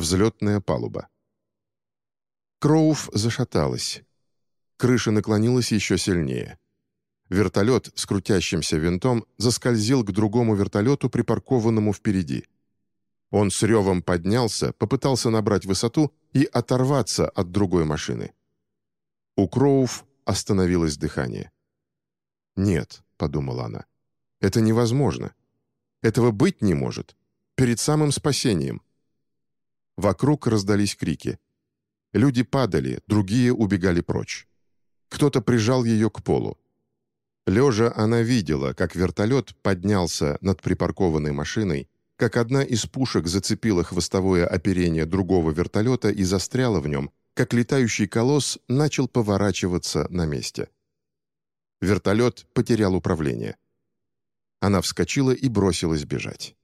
Взлетная палуба. Кроув зашаталась. Крыша наклонилась еще сильнее. Вертолет с крутящимся винтом заскользил к другому вертолету, припаркованному впереди. Он с ревом поднялся, попытался набрать высоту и оторваться от другой машины. У Кроув остановилось дыхание. «Нет», — подумала она, — «это невозможно. Этого быть не может. Перед самым спасением». Вокруг раздались крики. Люди падали, другие убегали прочь. Кто-то прижал ее к полу. Лежа она видела, как вертолет поднялся над припаркованной машиной, как одна из пушек зацепила хвостовое оперение другого вертолета и застряла в нем, как летающий колосс начал поворачиваться на месте. Вертолет потерял управление. Она вскочила и бросилась бежать.